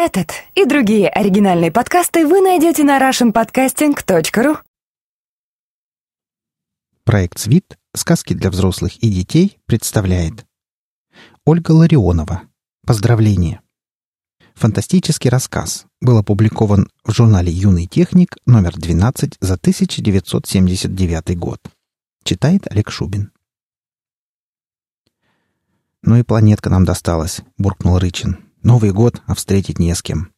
Этот и другие оригинальные подкасты вы найдете на russianpodcasting.ru Проект «Свит. Сказки для взрослых и детей» представляет Ольга Ларионова. Поздравление. Фантастический рассказ был опубликован в журнале «Юный техник» номер 12 за 1979 год. Читает Олег Шубин. «Ну и планетка нам досталась», — буркнул Рычин. «Новый год, а встретить не с кем».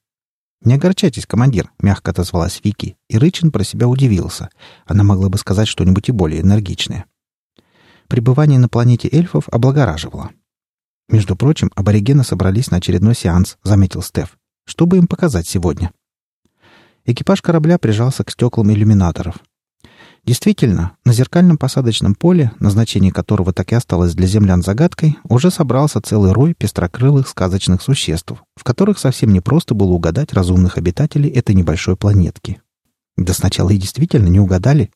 «Не огорчайтесь, командир», — мягко отозвалась Вики, и Рычин про себя удивился. Она могла бы сказать что-нибудь и более энергичное. Пребывание на планете эльфов облагораживало. «Между прочим, аборигены собрались на очередной сеанс», — заметил Стеф. «Что бы им показать сегодня?» Экипаж корабля прижался к стеклам иллюминаторов. Действительно, на зеркальном посадочном поле, назначение которого так и осталось для землян загадкой, уже собрался целый рой пестрокрылых сказочных существ, в которых совсем непросто было угадать разумных обитателей этой небольшой планетки. Да сначала и действительно не угадали.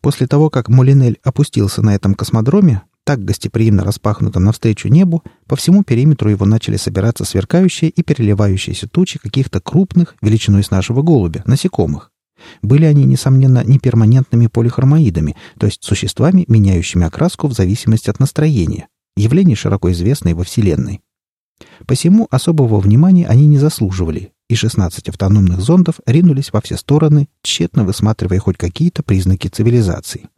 После того, как Мулинель опустился на этом космодроме, так гостеприимно распахнутом навстречу небу, по всему периметру его начали собираться сверкающие и переливающиеся тучи каких-то крупных, величиной с нашего голубя, насекомых. Были они, несомненно, не перманентными полихромоидами, то есть существами, меняющими окраску в зависимости от настроения, явление широко известное во Вселенной. Посему особого внимания они не заслуживали, и 16 автономных зондов ринулись во все стороны, тщетно высматривая хоть какие-то признаки цивилизации.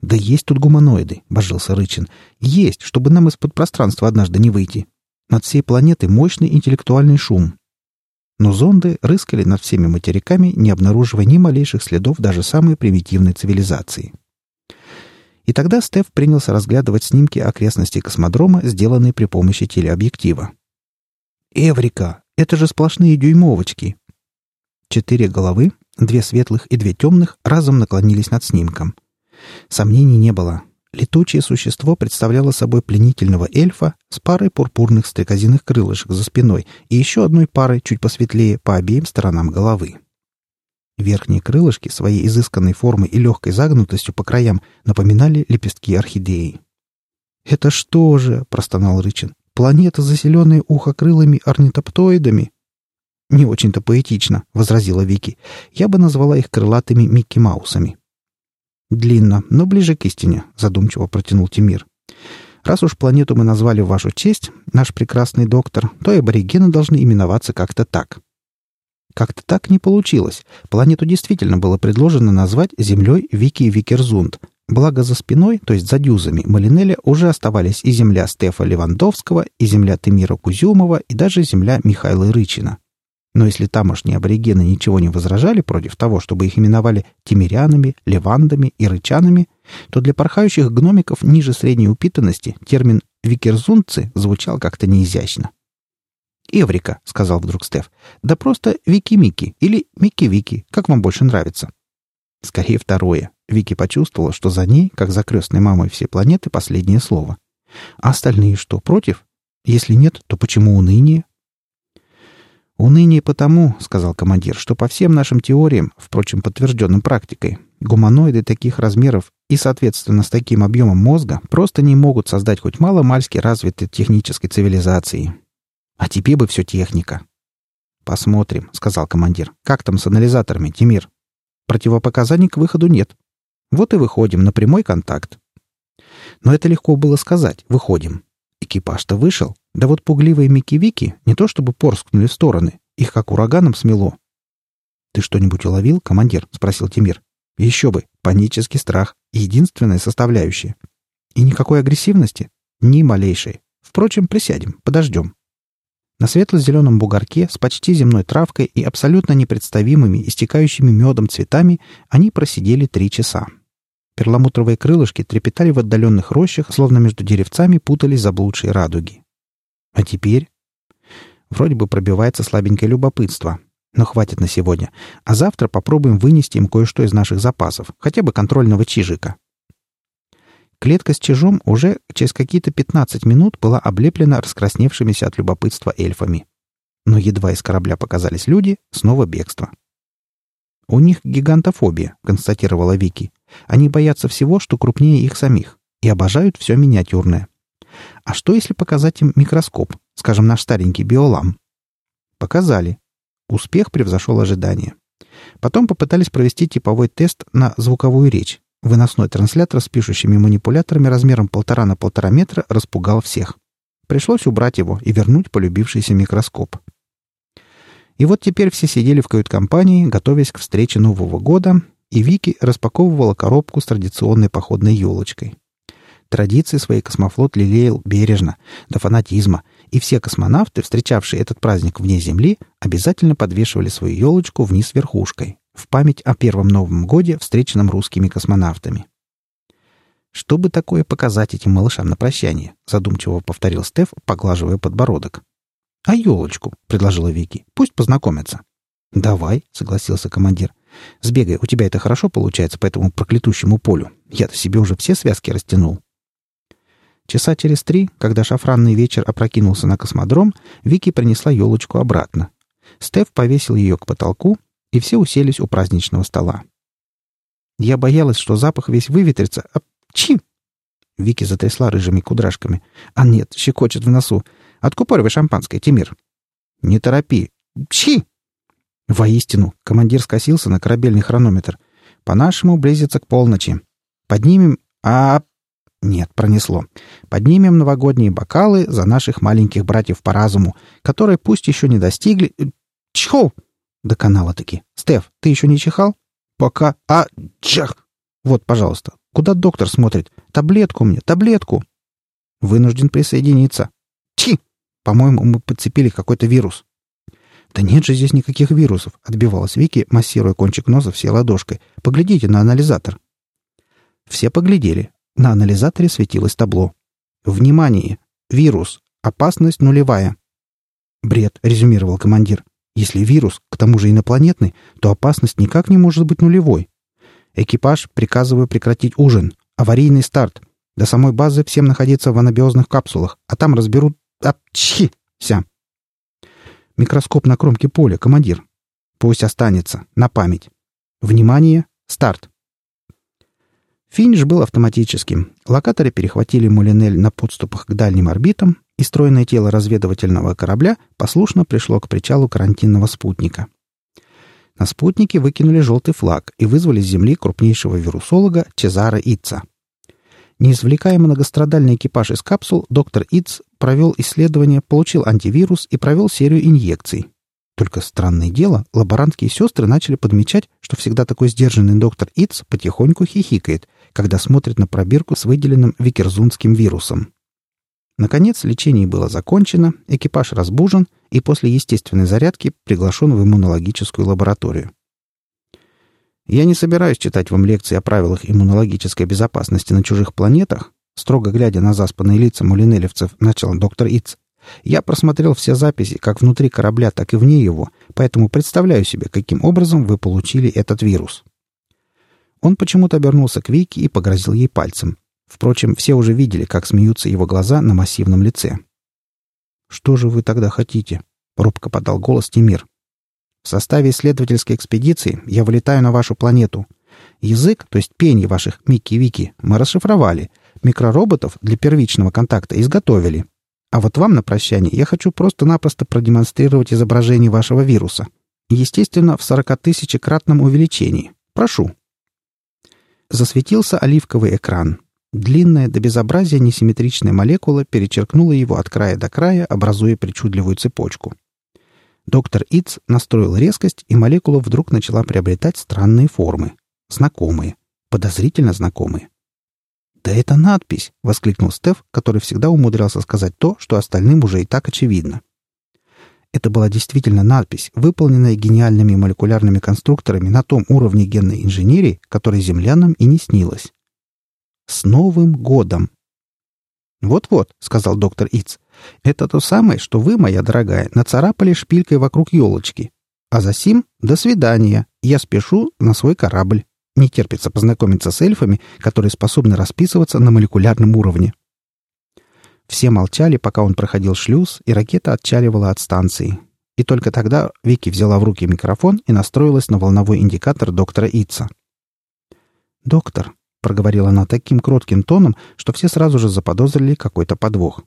«Да есть тут гуманоиды», — божился Рычин. «Есть, чтобы нам из-под пространства однажды не выйти. Над всей планетой мощный интеллектуальный шум, но зонды рыскали над всеми материками, не обнаруживая ни малейших следов даже самой примитивной цивилизации. И тогда Стеф принялся разглядывать снимки окрестностей космодрома, сделанные при помощи телеобъектива. «Эврика! Это же сплошные дюймовочки!» Четыре головы, две светлых и две темных, разом наклонились над снимком. Сомнений не было. Летучее существо представляло собой пленительного эльфа с парой пурпурных стрекозиных крылышек за спиной и еще одной парой чуть посветлее по обеим сторонам головы. Верхние крылышки своей изысканной формой и легкой загнутостью по краям напоминали лепестки орхидеи. «Это что же?» — простонал Рычин. «Планета, заселенная ухокрылыми орнитоптоидами?» «Не очень-то поэтично», — возразила Вики. «Я бы назвала их крылатыми Микки Маусами». «Длинно, но ближе к истине», — задумчиво протянул Тимир. «Раз уж планету мы назвали в вашу честь, наш прекрасный доктор, то и аборигены должны именоваться как-то так». Как-то так не получилось. Планету действительно было предложено назвать Землей Вики Викерзунд. Благо за спиной, то есть за дюзами, Малинеля уже оставались и земля Стефа Левандовского, и земля Тимира Кузюмова, и даже земля Михаила Рычина. Но если тамошние аборигены ничего не возражали против того, чтобы их именовали тимирянами, левандами и рычанами, то для порхающих гномиков ниже средней упитанности термин «викерзунцы» звучал как-то неизящно. «Эврика», — сказал вдруг Стеф. «Да просто Вики-Мики или Мики-Вики, как вам больше нравится?» Скорее второе. Вики почувствовала, что за ней, как за крестной мамой всей планеты, последнее слово. А остальные что, против? Если нет, то почему уныние? «Уныние потому, — сказал командир, — что по всем нашим теориям, впрочем, подтвержденным практикой, гуманоиды таких размеров и, соответственно, с таким объемом мозга просто не могут создать хоть мало-мальски развитой технической цивилизации. А тебе бы все техника». «Посмотрим», — сказал командир. «Как там с анализаторами, Тимир?» «Противопоказаний к выходу нет. Вот и выходим на прямой контакт». Но это легко было сказать «выходим». Экипаж-то вышел, да вот пугливые Микки-Вики не то чтобы порскнули в стороны, их как ураганом смело. «Ты что-нибудь уловил, командир?» — спросил Тимир. «Еще бы, панический страх — единственная составляющая. И никакой агрессивности? Ни малейшей. Впрочем, присядем, подождем». На светло-зеленом бугорке с почти земной травкой и абсолютно непредставимыми, истекающими медом цветами они просидели три часа. Перламутровые крылышки трепетали в отдаленных рощах, словно между деревцами путались заблудшие радуги. А теперь? Вроде бы пробивается слабенькое любопытство. Но хватит на сегодня. А завтра попробуем вынести им кое-что из наших запасов, хотя бы контрольного чижика. Клетка с чижом уже через какие-то 15 минут была облеплена раскрасневшимися от любопытства эльфами. Но едва из корабля показались люди, снова бегство. «У них гигантофобия», — констатировала Вики. «Они боятся всего, что крупнее их самих, и обожают все миниатюрное. А что, если показать им микроскоп, скажем, наш старенький биолам? Показали. Успех превзошел ожидания. Потом попытались провести типовой тест на звуковую речь. Выносной транслятор с пишущими манипуляторами размером полтора на полтора метра распугал всех. Пришлось убрать его и вернуть полюбившийся микроскоп. И вот теперь все сидели в кают-компании, готовясь к встрече Нового года, и Вики распаковывала коробку с традиционной походной елочкой. Традиции своей космофлот лелеял бережно, до фанатизма, и все космонавты, встречавшие этот праздник вне Земли, обязательно подвешивали свою елочку вниз верхушкой, в память о первом Новом Годе, встреченном русскими космонавтами. «Что бы такое показать этим малышам на прощание?» — задумчиво повторил Стеф, поглаживая подбородок. «А елочку?» — предложила Вики. «Пусть познакомятся». «Давай», — согласился командир. «Сбегай, у тебя это хорошо получается по этому проклятущему полю. Я-то себе уже все связки растянул». Часа через три, когда шафранный вечер опрокинулся на космодром, Вики принесла елочку обратно. Стеф повесил ее к потолку, и все уселись у праздничного стола. Я боялась, что запах весь выветрится. А чи! Вики затрясла рыжими кудряшками. А нет, щекочет в носу. Откупоривай шампанское, Тимир. Не торопи. Чи! Воистину, командир скосился на корабельный хронометр. По-нашему близится к полночи. Поднимем... А... Нет, пронесло. Поднимем новогодние бокалы за наших маленьких братьев по разуму, которые пусть еще не достигли... Чхо! До канала-таки. Стеф, ты еще не чихал? Пока... А... Чах! Вот, пожалуйста. Куда доктор смотрит? Таблетку мне, таблетку. Вынужден присоединиться. Чи! По-моему, мы подцепили какой-то вирус. «Да нет же здесь никаких вирусов», — отбивалась Вики, массируя кончик носа всей ладошкой. «Поглядите на анализатор». Все поглядели. На анализаторе светилось табло. «Внимание! Вирус! Опасность нулевая!» «Бред», — резюмировал командир. «Если вирус, к тому же инопланетный, то опасность никак не может быть нулевой. Экипаж, приказываю прекратить ужин. Аварийный старт. До самой базы всем находиться в анабиозных капсулах, а там разберут... Апчхи! Ся!» «Микроскоп на кромке поля, командир. Пусть останется. На память. Внимание! Старт!» Финиш был автоматическим. Локаторы перехватили Мулинель на подступах к дальним орбитам, и стройное тело разведывательного корабля послушно пришло к причалу карантинного спутника. На спутнике выкинули желтый флаг и вызвали с Земли крупнейшего вирусолога Чезара Итца. Не извлекая многострадальный экипаж из капсул, доктор Итц провел исследование, получил антивирус и провел серию инъекций. Только странное дело, лаборантские сестры начали подмечать, что всегда такой сдержанный доктор Итц потихоньку хихикает, когда смотрит на пробирку с выделенным викерзунским вирусом. Наконец, лечение было закончено, экипаж разбужен и после естественной зарядки приглашен в иммунологическую лабораторию. Я не собираюсь читать вам лекции о правилах иммунологической безопасности на чужих планетах, строго глядя на заспанные лица мулинелевцев, начал доктор Иц. Я просмотрел все записи как внутри корабля, так и вне его, поэтому представляю себе, каким образом вы получили этот вирус. Он почему-то обернулся к Вике и погрозил ей пальцем. Впрочем, все уже видели, как смеются его глаза на массивном лице. «Что же вы тогда хотите?» — робко подал голос Тимир. «В составе исследовательской экспедиции я вылетаю на вашу планету. Язык, то есть пение ваших Микки-Вики, мы расшифровали. Микророботов для первичного контакта изготовили. А вот вам на прощание я хочу просто-напросто продемонстрировать изображение вашего вируса. Естественно, в 40-тысячекратном увеличении. Прошу». Засветился оливковый экран. Длинная до безобразия несимметричная молекула перечеркнула его от края до края, образуя причудливую цепочку. Доктор Иц настроил резкость, и молекула вдруг начала приобретать странные формы. Знакомые. Подозрительно знакомые. «Да это надпись!» — воскликнул Стеф, который всегда умудрялся сказать то, что остальным уже и так очевидно. Это была действительно надпись, выполненная гениальными молекулярными конструкторами на том уровне генной инженерии, который землянам и не снилось. «С Новым годом!» «Вот-вот», — сказал доктор Иц, — «это то самое, что вы, моя дорогая, нацарапали шпилькой вокруг елочки. А за сим — до свидания, я спешу на свой корабль. Не терпится познакомиться с эльфами, которые способны расписываться на молекулярном уровне». Все молчали, пока он проходил шлюз, и ракета отчаливала от станции. И только тогда Вики взяла в руки микрофон и настроилась на волновой индикатор доктора Итса. «Доктор», — проговорила она таким кротким тоном, что все сразу же заподозрили какой-то подвох.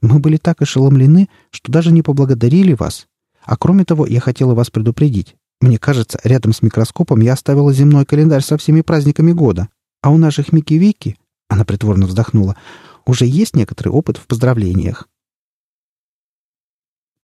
«Мы были так ошеломлены, что даже не поблагодарили вас. А кроме того, я хотела вас предупредить. Мне кажется, рядом с микроскопом я оставила земной календарь со всеми праздниками года. А у наших Мики-Вики, она притворно вздохнула, уже есть некоторый опыт в поздравлениях.